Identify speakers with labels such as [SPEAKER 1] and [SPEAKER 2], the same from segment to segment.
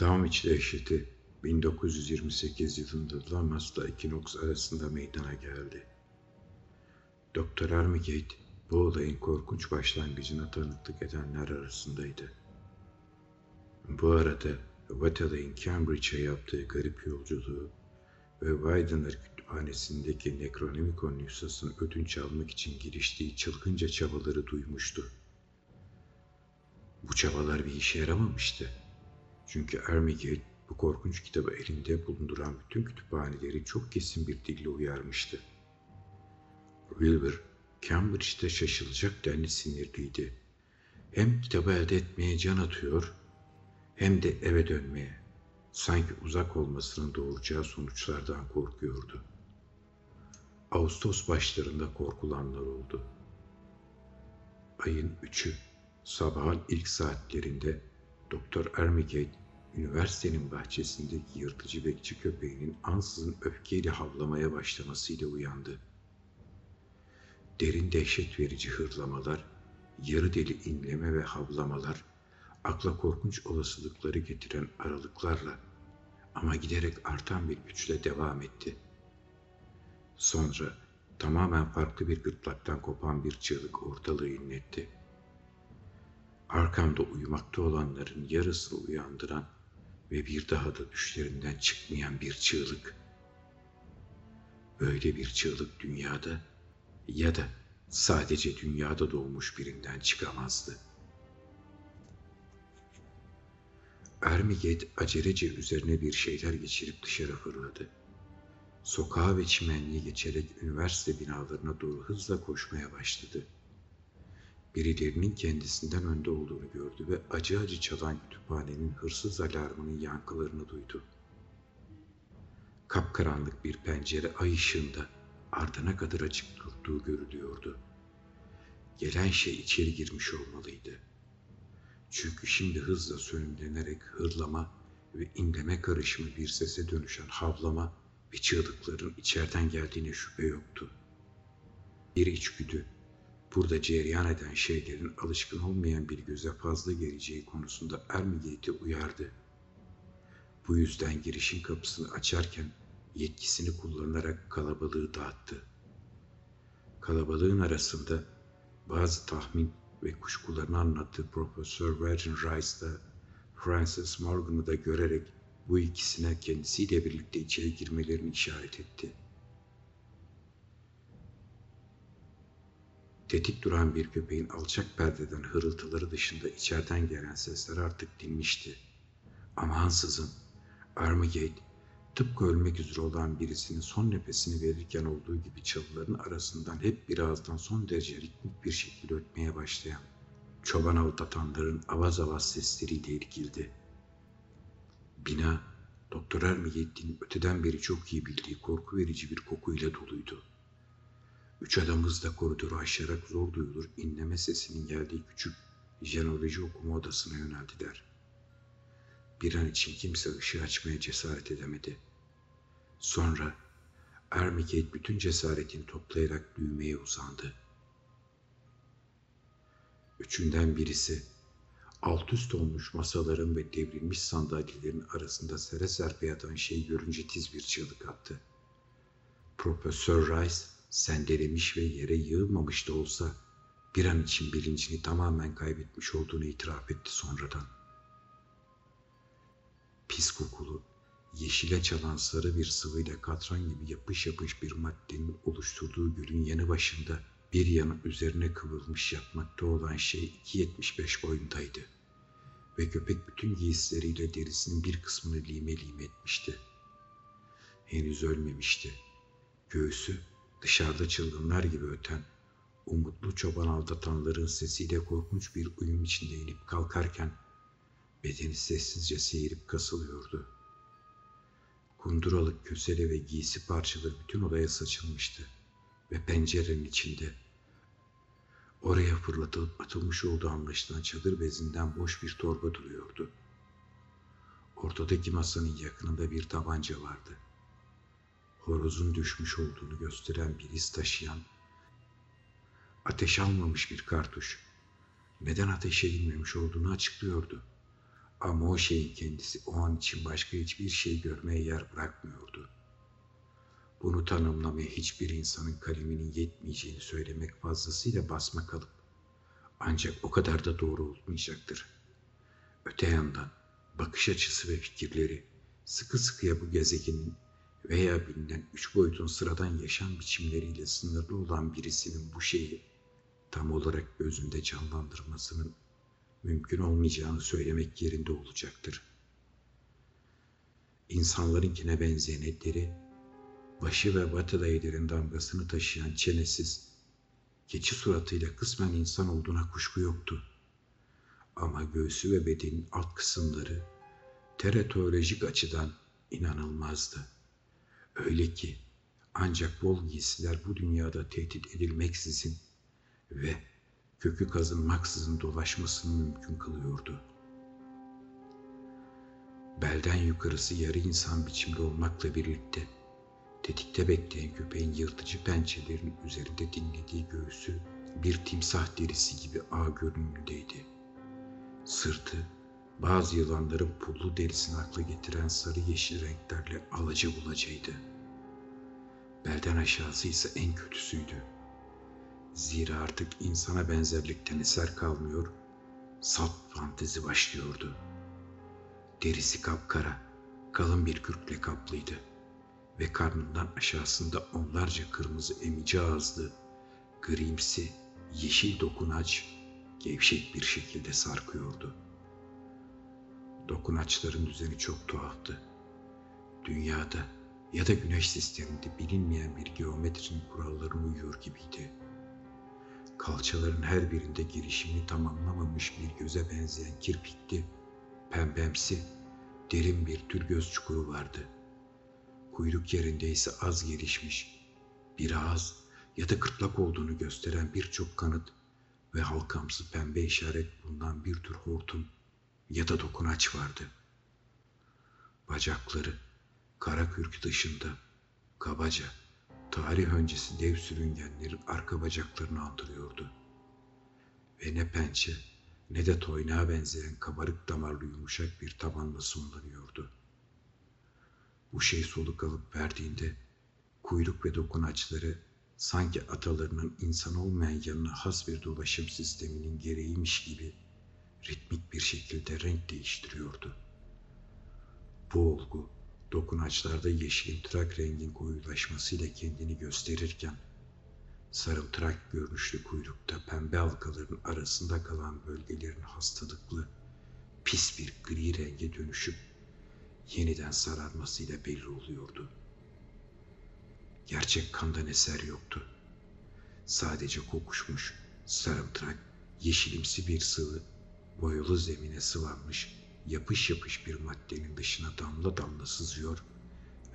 [SPEAKER 1] Dağmiç dehşeti 1928 yılında Lamas'la Equinox arasında meydana geldi. Doktor Armigate bu olayın korkunç başlangıcına tanıklık edenler arasındaydı. Bu arada Waterley'in Cambridge'e yaptığı garip yolculuğu ve Widener kütüphanesindeki Necronomicon nüshasını ödünç almak için giriştiği çılgınca çabaları duymuştu. Bu çabalar bir işe yaramamıştı. Çünkü Ermigate bu korkunç kitabı elinde bulunduran bütün kütüphaneleri çok kesin bir dille uyarmıştı. Wilbur, Cambridge'de şaşılacak denli sinirliydi. Hem kitabı elde etmeye can atıyor, hem de eve dönmeye, sanki uzak olmasının doğuracağı sonuçlardan korkuyordu. Ağustos başlarında korkulanlar oldu. Ayın üçü, sabahın ilk saatlerinde Doktor Ermigate üniversitenin bahçesindeki yırtıcı bekçi köpeğinin ansızın öfkeyle havlamaya başlamasıyla uyandı. Derin dehşet verici hırlamalar, yarı deli inleme ve havlamalar, akla korkunç olasılıkları getiren aralıklarla ama giderek artan bir güçle devam etti. Sonra tamamen farklı bir gırtlaktan kopan bir çığlık ortalığı inletti. Arkamda uyumakta olanların yarısını uyandıran ve bir daha da düşlerinden çıkmayan bir çığlık. Böyle bir çığlık dünyada ya da sadece dünyada doğmuş birinden çıkamazdı. Ermiget acelece üzerine bir şeyler geçirip dışarı fırladı. Sokağa ve çimenliği geçerek üniversite binalarına doğru hızla koşmaya başladı.'' Birilerinin kendisinden önde olduğunu gördü ve acı acı çalan kütüphanenin hırsız alarmının yankılarını duydu. Kapkaranlık bir pencere ay ışığında ardına kadar açık durduğu görülüyordu. Gelen şey içeri girmiş olmalıydı. Çünkü şimdi hızla sönümlenerek hırlama ve inleme karışımı bir sese dönüşen havlama ve çığlıkların içeriden geldiğine şüphe yoktu. Bir içgüdü burada cereyan eden şeylerin alışkın olmayan bir göze fazla geleceği konusunda Ermigate'i uyardı. Bu yüzden girişin kapısını açarken yetkisini kullanarak kalabalığı dağıttı. Kalabalığın arasında bazı tahmin ve kuşkularını anlattığı Profesör Virgin Rice'da Francis Morgan'ı da görerek bu ikisine kendisiyle birlikte içeri girmelerini işaret etti. Tetik duran bir köpeğin alçak perdeden hırıltıları dışında içeriden gelen sesler artık dinmişti. Ama ansızın Armigate tıpkı ölmek üzere olan birisinin son nefesini verirken olduğu gibi çalıların arasından hep bir ağızdan son derece ritmik bir şekilde ötmeye başlayan çoban avlatanların avaz avaz sesleriyle ilgildi. Bina, Doktor Ermigate'in öteden beri çok iyi bildiği korku verici bir kokuyla doluydu. Üç adamız da koridoru aşarak zor duyulur inleme sesinin geldiği küçük jenoloji okuma odasına yöneldiler. Bir an için kimse ışığı açmaya cesaret edemedi. Sonra Ermigate bütün cesaretini toplayarak düğmeye uzandı. Üçünden birisi alt üst olmuş masaların ve devrilmiş sandalyelerin arasında sere serpe yatan şeyi görünce tiz bir çığlık attı. Profesör Rice sendelemiş ve yere yığılmamış da olsa bir an için bilincini tamamen kaybetmiş olduğunu itiraf etti sonradan. Pis kokulu, yeşile çalan sarı bir sıvıyla katran gibi yapış yapış bir maddenin oluşturduğu gölün yanı başında bir yanı üzerine kıvrılmış yatmakta olan şey 2.75 boyundaydı. Ve köpek bütün giysileriyle derisinin bir kısmını lime lime etmişti. Henüz ölmemişti. Göğsü dışarıda çılgınlar gibi öten, umutlu çoban aldatanların sesiyle korkunç bir uyum içinde inip kalkarken bedeni sessizce seyirip kasılıyordu. Kunduralık kösele ve giysi parçaları bütün odaya saçılmıştı ve pencerenin içinde oraya fırlatılıp atılmış olduğu anlaşılan çadır bezinden boş bir torba duruyordu. Ortadaki masanın yakınında bir tabanca vardı.'' Horozun düşmüş olduğunu gösteren bir iz taşıyan, ateş almamış bir kartuş, neden ateş edilmemiş olduğunu açıklıyordu. Ama o şeyin kendisi o an için başka hiçbir şey görmeye yer bırakmıyordu. Bunu tanımlamaya hiçbir insanın kaleminin yetmeyeceğini söylemek fazlasıyla basma kalıp ancak o kadar da doğru olmayacaktır. Öte yandan bakış açısı ve fikirleri sıkı sıkıya bu gezegenin veya bilinen üç boyutun sıradan yaşam biçimleriyle sınırlı olan birisinin bu şeyi tam olarak gözünde canlandırmasının mümkün olmayacağını söylemek yerinde olacaktır. İnsanlarınkine benzeyen etleri, başı ve batı dayıların damgasını taşıyan çenesiz, keçi suratıyla kısmen insan olduğuna kuşku yoktu. Ama göğsü ve bedenin alt kısımları teratolojik açıdan inanılmazdı. Öyle ki ancak bol giysiler bu dünyada tehdit edilmeksizin ve kökü kazınmaksızın dolaşmasını mümkün kılıyordu. Belden yukarısı yarı insan biçimde olmakla birlikte tetikte bekleyen köpeğin yırtıcı pençelerinin üzerinde dinlediği göğsü bir timsah derisi gibi ağ görünümündeydi. Sırtı bazı yılanların pullu derisini akla getiren sarı yeşil renklerle alaca bulacaydı. Belden aşağısı ise en kötüsüydü. Zira artık insana benzerlikten eser kalmıyor, salt fantezi başlıyordu. Derisi kapkara, kalın bir kürkle kaplıydı ve karnından aşağısında onlarca kırmızı emici ağızlı, grimsi, yeşil dokunaç gevşek bir şekilde sarkıyordu. Dokunaçların düzeni çok tuhaftı. Dünyada ya da güneş sisteminde bilinmeyen bir geometrinin kurallarına uyuyor gibiydi. Kalçaların her birinde girişimini tamamlamamış bir göze benzeyen kirpikli, pembemsi, derin bir tür göz çukuru vardı. Kuyruk yerinde ise az gelişmiş, bir ağız ya da kırtlak olduğunu gösteren birçok kanıt ve halkamsı pembe işaret bulunan bir tür hortum ya da dokunaç vardı. Bacakları kara kürk dışında kabaca tarih öncesi dev sürüngenlerin arka bacaklarını andırıyordu. Ve ne pençe ne de toynağa benzeyen kabarık damarlı yumuşak bir tabanla sonlanıyordu. Bu şey soluk alıp verdiğinde kuyruk ve dokunaçları sanki atalarının insan olmayan yanına has bir dolaşım sisteminin gereğiymiş gibi ritmik bir şekilde renk değiştiriyordu. Bu olgu dokunaçlarda yeşilin trak rengin koyulaşmasıyla kendini gösterirken sarımtırak görünüşlü kuyrukta pembe halkaların arasında kalan bölgelerin hastalıklı, pis bir gri renge dönüşüp yeniden sararmasıyla belli oluyordu. Gerçek kandan eser yoktu. Sadece kokuşmuş, sarımtırak, yeşilimsi bir sıvı boyalı zemine sıvanmış yapış yapış bir maddenin dışına damla damla sızıyor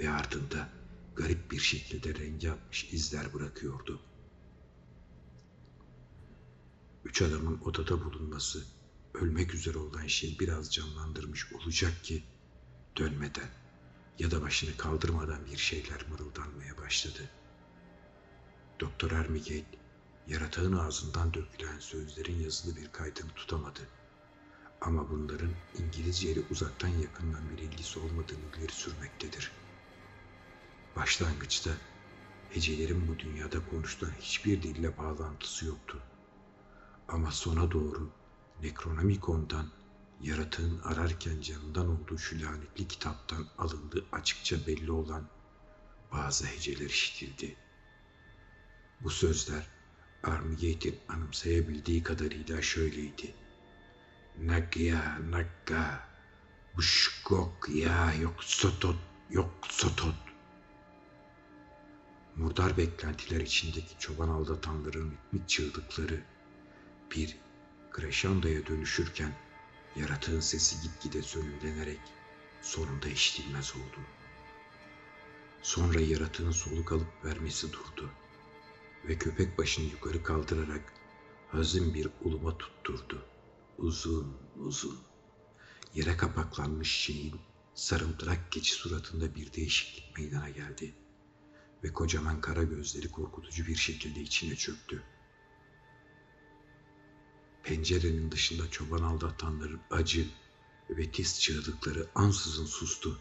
[SPEAKER 1] ve ardında garip bir şekilde rengi atmış izler bırakıyordu. Üç adamın odada bulunması ölmek üzere olan şeyi biraz canlandırmış olacak ki dönmeden ya da başını kaldırmadan bir şeyler mırıldanmaya başladı. Doktor Ermigate yaratağın ağzından dökülen sözlerin yazılı bir kaydını tutamadı. Ama bunların İngilizce ile uzaktan yakından bir ilgisi olmadığını ileri sürmektedir. Başlangıçta hecelerin bu dünyada konuşulan hiçbir dille bağlantısı yoktu. Ama sona doğru Necronomicon'dan yaratığın ararken canından olduğu şu lanetli kitaptan alındığı açıkça belli olan bazı heceler işitildi. Bu sözler Armigate'in anımsayabildiği kadarıyla şöyleydi. Nagya nakka, buşkok ya yok sotot, yok sotot. Murdar beklentiler içindeki çoban aldatanların ritmik çığlıkları bir kreşandoya dönüşürken yaratığın sesi gitgide sönümlenerek sonunda işitilmez oldu. Sonra yaratığın soluk alıp vermesi durdu ve köpek başını yukarı kaldırarak hazin bir uluma tutturdu. Uzun uzun. Yere kapaklanmış şeyin sarımtırak keçi suratında bir değişiklik meydana geldi ve kocaman kara gözleri korkutucu bir şekilde içine çöktü. Pencerenin dışında çoban aldatanların acı ve tiz çığlıkları ansızın sustu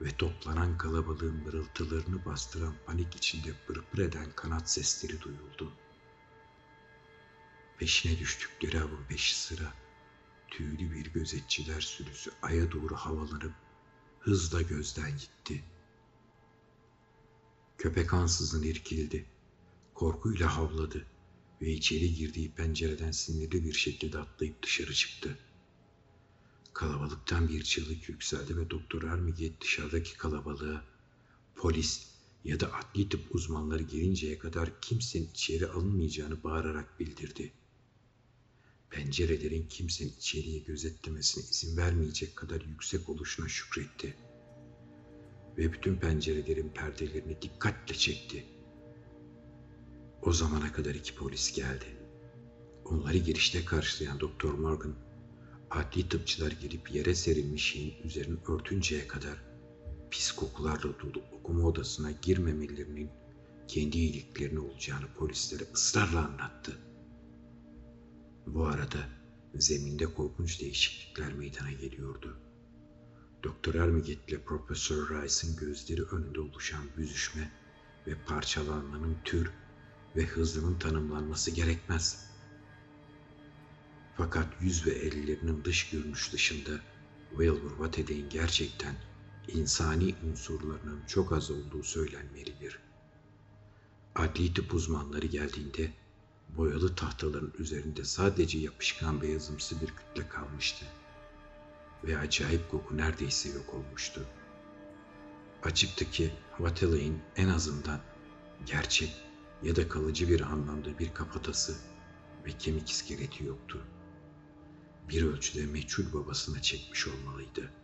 [SPEAKER 1] ve toplanan kalabalığın mırıltılarını bastıran panik içinde pırpır eden kanat sesleri duyuldu. Peşine düştükleri avın peşi sıra tüylü bir gözetçiler sürüsü aya doğru havalanıp hızla gözden gitti. Köpek ansızın irkildi. Korkuyla havladı ve içeri girdiği pencereden sinirli bir şekilde atlayıp dışarı çıktı. Kalabalıktan bir çığlık yükseldi ve Doktor Armiget dışarıdaki kalabalığa polis ya da adli tıp uzmanları gelinceye kadar kimsenin içeri alınmayacağını bağırarak bildirdi. Pencerelerin kimsenin içeriye gözetlemesine izin vermeyecek kadar yüksek oluşuna şükretti. Ve bütün pencerelerin perdelerini dikkatle çekti. O zamana kadar iki polis geldi. Onları girişte karşılayan Doktor Morgan, adli tıpçılar gelip yere serilmiş şeyin üzerini örtünceye kadar pis kokularla dolu okuma odasına girmemelerinin kendi iyiliklerine olacağını polislere ısrarla anlattı. Bu arada zeminde korkunç değişiklikler meydana geliyordu. Doktor Ermiget ile Profesör Rice'ın gözleri önünde oluşan büzüşme ve parçalanmanın tür ve hızının tanımlanması gerekmez. Fakat yüz ve ellerinin dış görünüş dışında Wilbur Vatedey'in gerçekten insani unsurlarının çok az olduğu söylenmelidir. Adli tıp uzmanları geldiğinde boyalı tahtaların üzerinde sadece yapışkan beyazımsı bir kütle kalmıştı. Ve acayip koku neredeyse yok olmuştu. Açıktı ki Vatelay'ın en azından gerçek ya da kalıcı bir anlamda bir kafatası ve kemik iskeleti yoktu. Bir ölçüde meçhul babasına çekmiş olmalıydı.''